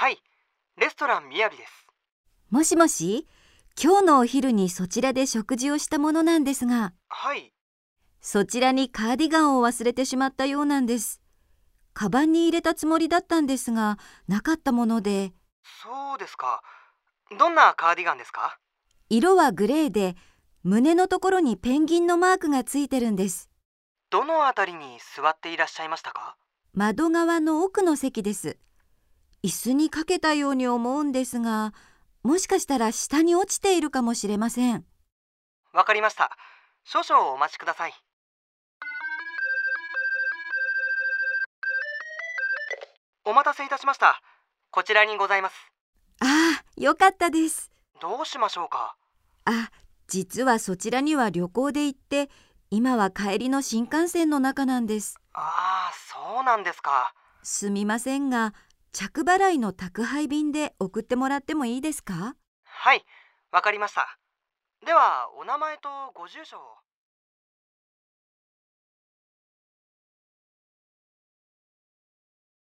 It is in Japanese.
はい。レストランみやびです。もしもし、今日のお昼にそちらで食事をしたものなんですが、はい。そちらにカーディガンを忘れてしまったようなんです。カバンに入れたつもりだったんですが、なかったもので、そうですか。どんなカーディガンですか？色はグレーで、胸のところにペンギンのマークがついてるんです。どのあたりに座っていらっしゃいましたか？窓側の奥の席です。椅子にかけたように思うんですが、もしかしたら下に落ちているかもしれません。わかりました少々お待ちくださいお待たせいたしましたこちらにございますああ、よかったです。どうしましょうか？あ、実はそちらには旅行で行って、今は帰りの新幹線の中なんです。ああそうなんですかすみませんが、着払いの宅配便で送ってもらってもいいですか？はいわかりました。ではお名前とご住所を。